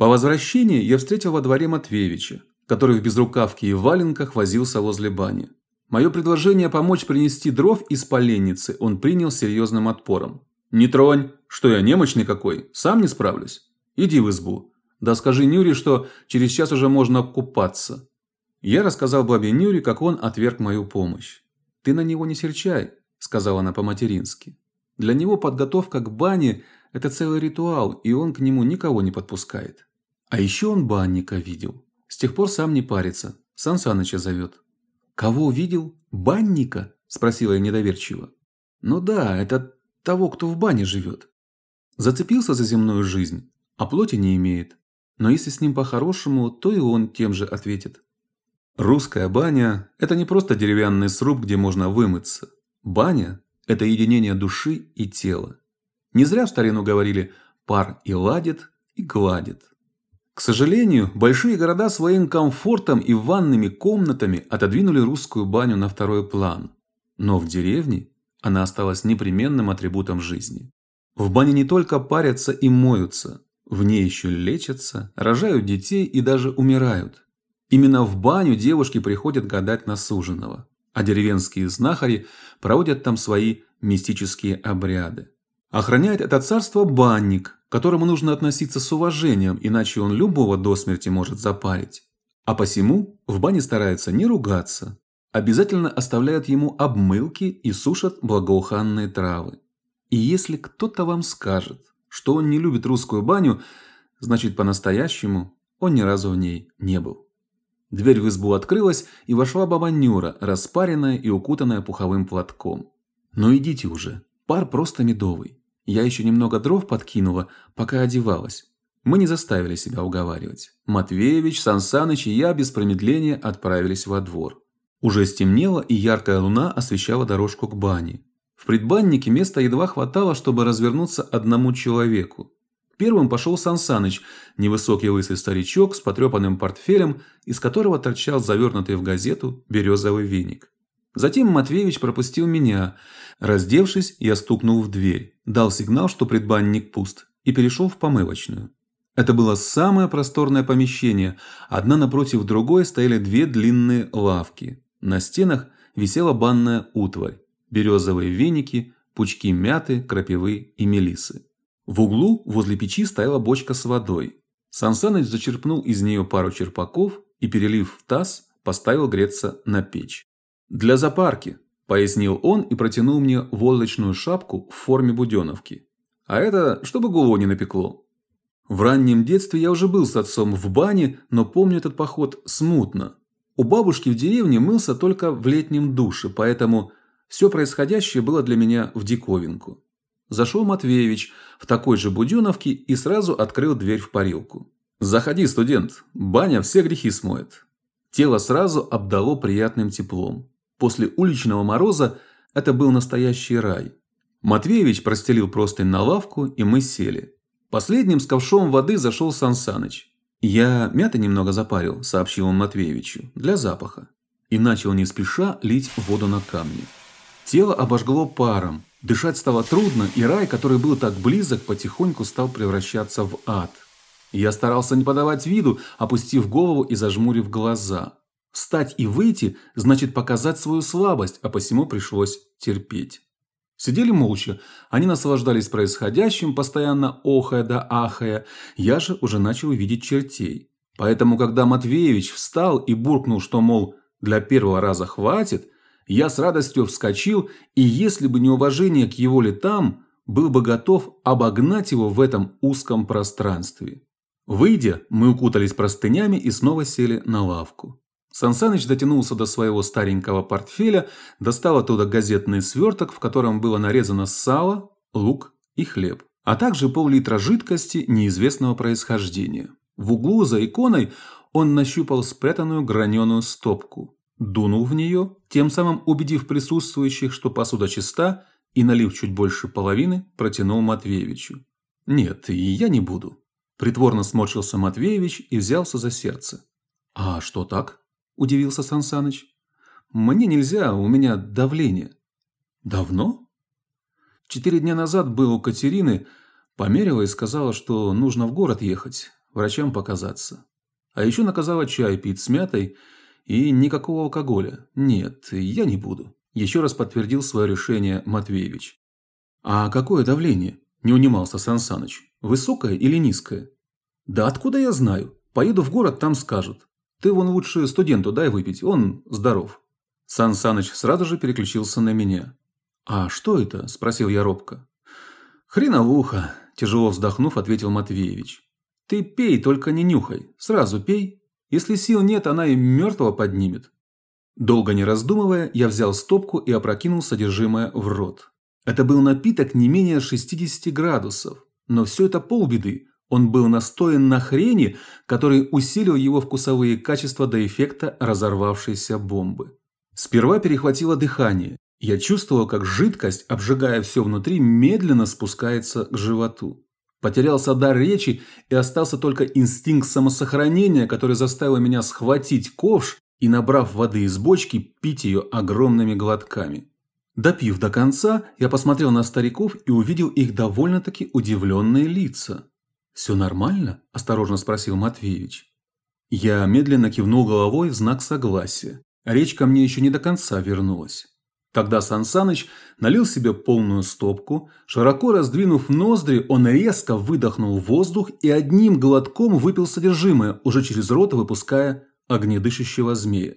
По возвращении я встретил во дворе Матвеевича, который в безрукавке и валенках возился возле бани. Мое предложение помочь принести дров из поленницы он принял серьезным отпором. «Не тронь! Что я, немощный какой? Сам не справлюсь? Иди в избу. Да скажи Нюре, что через час уже можно купаться». Я рассказал бабе Нюре, как он отверг мою помощь. «Ты на него не серчай», – сказала она по-матерински. «Для него подготовка к бане – это целый ритуал, и он к нему никого не подпускает. А еще он банника видел. С тех пор сам не парится, Сан Саныча зовет». «Кого видел? Банника?» – спросила я недоверчиво. «Ну да, это того, кто в бане живет. Зацепился за земную жизнь, а плоти не имеет. Но если с ним по-хорошему, то и он тем же ответит. Русская баня – это не просто деревянный сруб, где можно вымыться. Баня – это единение души и тела. Не зря в старину говорили «пар и ладит, и гладит». К сожалению, большие города своим комфортом и ванными комнатами отодвинули русскую баню на второй план. Но в деревне она осталась непременным атрибутом жизни. В бане не только парятся и моются, в ней еще лечатся, рожают детей и даже умирают. Именно в баню девушки приходят гадать на суженого, а деревенские знахари проводят там свои мистические обряды. Охраняет это царство банник, к которому нужно относиться с уважением, иначе он любого до смерти может запарить. А посему в бане стараются не ругаться, обязательно оставляют ему обмылки и сушат благоуханные травы. И если кто-то вам скажет, что он не любит русскую баню, значит по-настоящему он ни разу в ней не был. Дверь в избу открылась, и вошла баба Нюра, распаренная и укутанная пуховым платком. «Ну идите уже, пар просто медовый. Я еще немного дров подкинула, пока одевалась. Мы не заставили себя уговаривать. Матвеевич, Сансаныч и я без промедления отправились во двор. Уже стемнело, и яркая луна освещала дорожку к бане. В предбаннике места едва хватало, чтобы развернуться одному человеку. Первым пошел Сансаныч, невысокий лысый старичок с потрепанным портфелем, из которого торчал завернутый в газету березовый веник. Затем Матвеевич пропустил меня. Раздевшись, я стукнул в дверь, дал сигнал, что предбанник пуст, и перешел в помывочную. Это было самое просторное помещение. Одна напротив другой стояли две длинные лавки. На стенах висела банная утварь, березовые веники, пучки мяты, крапивы и мелисы. В углу возле печи стояла бочка с водой. Сансаныч зачерпнул из нее пару черпаков и, перелив в таз, поставил греться на печь. «Для запарки», – пояснил он и протянул мне волочную шапку в форме буденовки. «А это, чтобы голову не напекло». В раннем детстве я уже был с отцом в бане, но помню этот поход смутно. У бабушки в деревне мылся только в летнем душе, поэтому все происходящее было для меня в диковинку. Зашел Матвеевич в такой же буденовке и сразу открыл дверь в парилку. «Заходи, студент, баня все грехи смоет». Тело сразу обдало приятным теплом. После уличного мороза это был настоящий рай. Матвеевич простелил простынь на лавку, и мы сели. Последним с ковшом воды зашел Сансаныч. «Я мяты немного запарил», – сообщил он Матвеевичу, – «для запаха». И начал не спеша лить воду на камни. Тело обожгло паром, Дышать стало трудно, и рай, который был так близок, потихоньку стал превращаться в ад. Я старался не подавать виду, опустив голову и зажмурив глаза. Встать и выйти значит показать свою слабость, а посему пришлось терпеть. Сидели молча, они наслаждались происходящим, постоянно охая да ахая. Я же уже начал видеть чертей. Поэтому, когда Матвеевич встал и буркнул, что, мол, для первого раза хватит, я с радостью вскочил, и если бы не уважение к его летам, был бы готов обогнать его в этом узком пространстве. Выйдя, мы укутались простынями и снова сели на лавку. Сансаныч дотянулся до своего старенького портфеля, достал оттуда газетный сверток, в котором было нарезано сало, лук и хлеб, а также пол-литра жидкости неизвестного происхождения. В углу за иконой он нащупал спрятанную граненую стопку дунул в нее, тем самым убедив присутствующих, что посуда чиста, и, налив чуть больше половины, протянул Матвеевичу. «Нет, и я не буду». Притворно сморщился Матвеевич и взялся за сердце. «А что так?» – удивился Сансаныч. «Мне нельзя, у меня давление». «Давно?» «Четыре дня назад был у Катерины, померила и сказала, что нужно в город ехать. врачам показаться. А еще наказала чай пить с мятой и никакого алкоголя. Нет, я не буду. Еще раз подтвердил свое решение Матвеевич. А какое давление? Не унимался Сансаныч. Высокое или низкое? Да откуда я знаю? Поеду в город, там скажут. Ты вон лучше студенту дай выпить, он здоров. Сансаныч сразу же переключился на меня. А что это? спросил я робко. Хреновуха, тяжело вздохнув, ответил Матвеевич. Ты пей, только не нюхай. Сразу пей. Если сил нет, она и мертвого поднимет. Долго не раздумывая, я взял стопку и опрокинул содержимое в рот. Это был напиток не менее 60 градусов, но все это полбеды. Он был настоен на хрени, который усилил его вкусовые качества до эффекта разорвавшейся бомбы. Сперва перехватило дыхание. Я чувствовал, как жидкость, обжигая все внутри, медленно спускается к животу. Потерялся дар речи и остался только инстинкт самосохранения, который заставил меня схватить ковш и, набрав воды из бочки, пить ее огромными глотками. Допив до конца, я посмотрел на стариков и увидел их довольно-таки удивленные лица. «Все нормально?» – осторожно спросил Матвеевич. Я медленно кивнул головой в знак согласия. Речь ко мне еще не до конца вернулась. Тогда Сансаныч налил себе полную стопку, широко раздвинув ноздри, он резко выдохнул воздух и одним глотком выпил содержимое, уже через рот выпуская огнедышащего змея.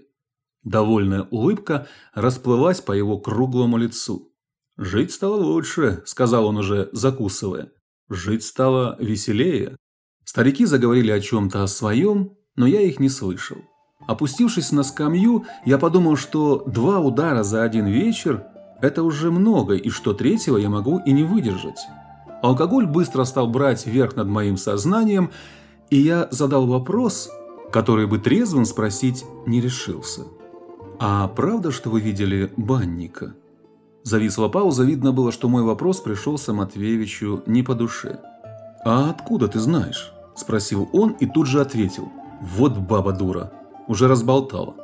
Довольная улыбка расплылась по его круглому лицу. «Жить стало лучше», – сказал он уже, закусывая. «Жить стало веселее». Старики заговорили о чем-то о своем, но я их не слышал. Опустившись на скамью, я подумал, что два удара за один вечер – это уже много, и что третьего я могу и не выдержать. Алкоголь быстро стал брать верх над моим сознанием, и я задал вопрос, который бы трезвым спросить не решился. «А правда, что вы видели банника?» Зависла пауза, видно было, что мой вопрос пришелся Матвеевичу не по душе. «А откуда ты знаешь?» – спросил он и тут же ответил. «Вот баба дура, уже разболтала».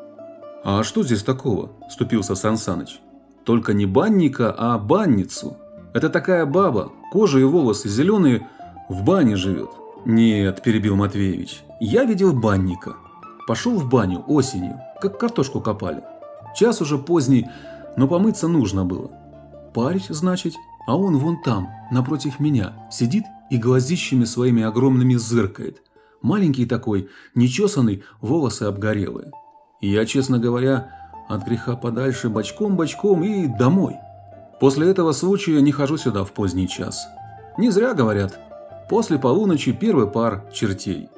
«А что здесь такого?» – вступился Сансаныч. «Только не банника, а банницу. Это такая баба, кожа и волосы зеленые, в бане живет». «Нет», – перебил Матвеевич, – «я видел банника. Пошел в баню осенью, как картошку копали. Час уже поздний, но помыться нужно было. Парить, значит, а он вон там, напротив меня, сидит и глазищами своими огромными зыркает. Маленький такой, нечесанный, волосы обгорелые. Я, честно говоря, от греха подальше бочком-бочком и домой. После этого случая не хожу сюда в поздний час. Не зря говорят, после полуночи первый пар чертей.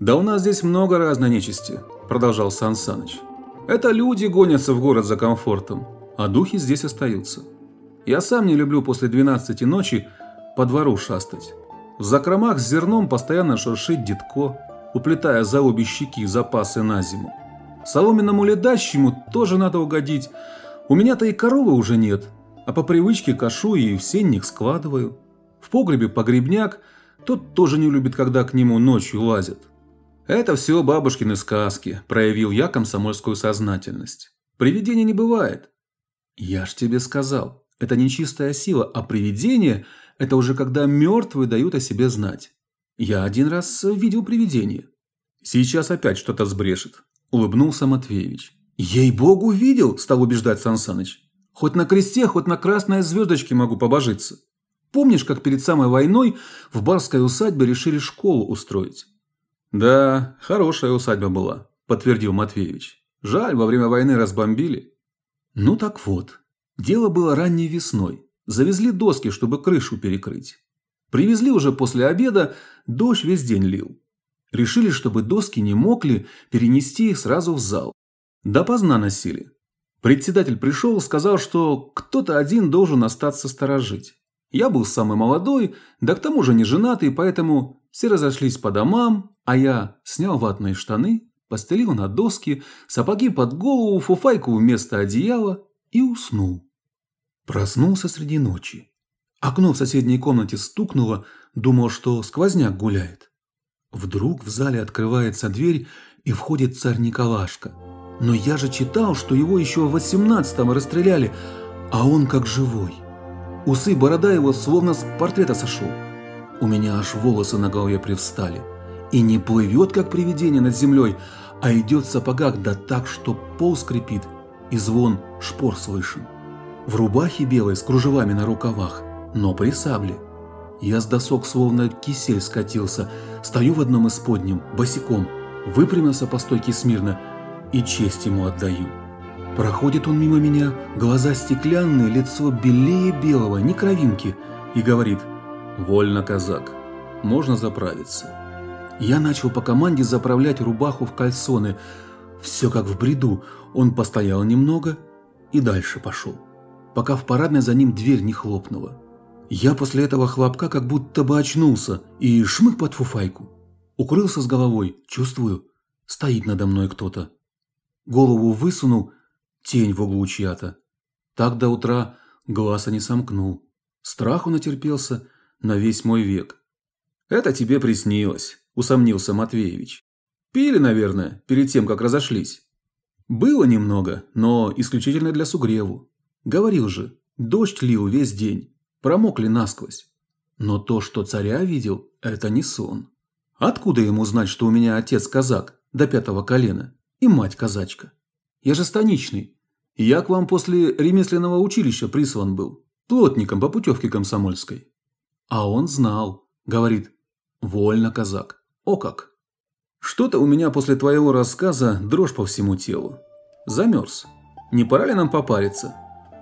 «Да у нас здесь много разной нечисти», – продолжал Сан Саныч. «Это люди гонятся в город за комфортом, а духи здесь остаются. Я сам не люблю после 12 ночи по двору шастать. В закромах с зерном постоянно шуршит детко, уплетая за обе щеки запасы на зиму. Соломенному ледащему тоже надо угодить. У меня-то и коровы уже нет, а по привычке кашу и в сенник складываю. В погребе погребняк, тот тоже не любит, когда к нему ночью лазят. «Это все бабушкины сказки», – проявил я комсомольскую сознательность. «Привидений не бывает». «Я ж тебе сказал, это не чистая сила, а привидение – это уже когда мертвые дают о себе знать. Я один раз видел привидение». «Сейчас опять что-то сбрешет», – улыбнулся Матвеевич. «Ей-богу, видел!» – стал убеждать Сансаныч. «Хоть на кресте, хоть на красной звездочке могу побожиться. Помнишь, как перед самой войной в барской усадьбе решили школу устроить? «Да, хорошая усадьба была», – подтвердил Матвеевич. «Жаль, во время войны разбомбили». «Ну так вот. Дело было ранней весной. Завезли доски, чтобы крышу перекрыть. Привезли уже после обеда, дождь весь день лил. Решили, чтобы доски не мокли, перенести их сразу в зал. Допоздна носили. Председатель пришел, сказал, что кто-то один должен остаться сторожить. Я был самый молодой, да к тому же не женатый, поэтому все разошлись по домам, а я снял ватные штаны, постелил на доски, сапоги под голову, фуфайку вместо одеяла и уснул. Проснулся среди ночи. Окно в соседней комнате стукнуло, думал, что сквозняк гуляет. Вдруг в зале открывается дверь и входит царь Николашка. Но я же читал, что его еще в восемнадцатом расстреляли, а он как живой. Усы, борода его словно с портрета сошел. У меня аж волосы на голове привстали. И не плывет, как привидение над землей, а идет в сапогах да так, что пол скрипит и звон шпор слышен. В рубахе белой с кружевами на рукавах, но при сабле. Я с досок словно кисель скатился, стою в одном из подним, босиком, выпрямился по стойке смирно и честь ему отдаю. Проходит он мимо меня, глаза стеклянные, лицо белее белого, ни кровинки, и говорит «Вольно, казак, можно заправиться». Я начал по команде заправлять рубаху в кальсоны. Все как в бреду. Он постоял немного и дальше пошел, пока в парадной за ним дверь не хлопнула. Я после этого хлопка как будто бы очнулся и шмык под фуфайку. Укрылся с головой, чувствую, стоит надо мной кто-то. Голову высунул, тень в углу чья-то. Так до утра глаза не сомкнул. Страху натерпелся на весь мой век. «Это тебе приснилось», – усомнился Матвеевич. «Пили, наверное, перед тем, как разошлись». «Было немного, но исключительно для сугреву. Говорил же, дождь лил весь день, промокли насквозь. Но то, что царя видел, это не сон. Откуда ему знать, что у меня отец казак до пятого колена и мать казачка? Я же станичный. Я к вам после ремесленного училища прислан был, плотником по путевке комсомольской. А он знал, говорит, вольно, казак. О как! Что-то у меня после твоего рассказа дрожь по всему телу. Замерз. Не пора ли нам попариться?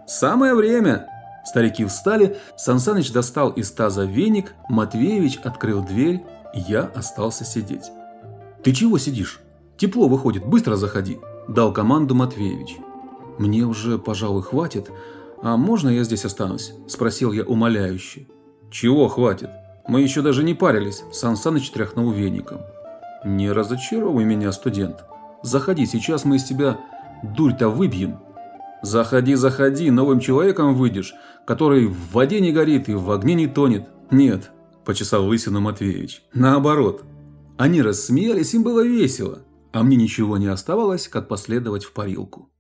Самое время! Старики встали, Сансаныч достал из таза веник, Матвеевич открыл дверь, я остался сидеть. «Ты чего сидишь? Тепло выходит, быстро заходи!» – дал команду Матвеевич. «Мне уже, пожалуй, хватит. А можно я здесь останусь?» – спросил я умоляюще. «Чего хватит? Мы еще даже не парились», – Сан Саныч тряхнул веником. «Не разочаровывай меня, студент. Заходи, сейчас мы из тебя дурь-то выбьем». «Заходи, заходи, новым человеком выйдешь, который в воде не горит и в огне не тонет». «Нет», – почесал лысину Матвеевич, – «наоборот». Они рассмеялись, им было весело, а мне ничего не оставалось, как последовать в парилку.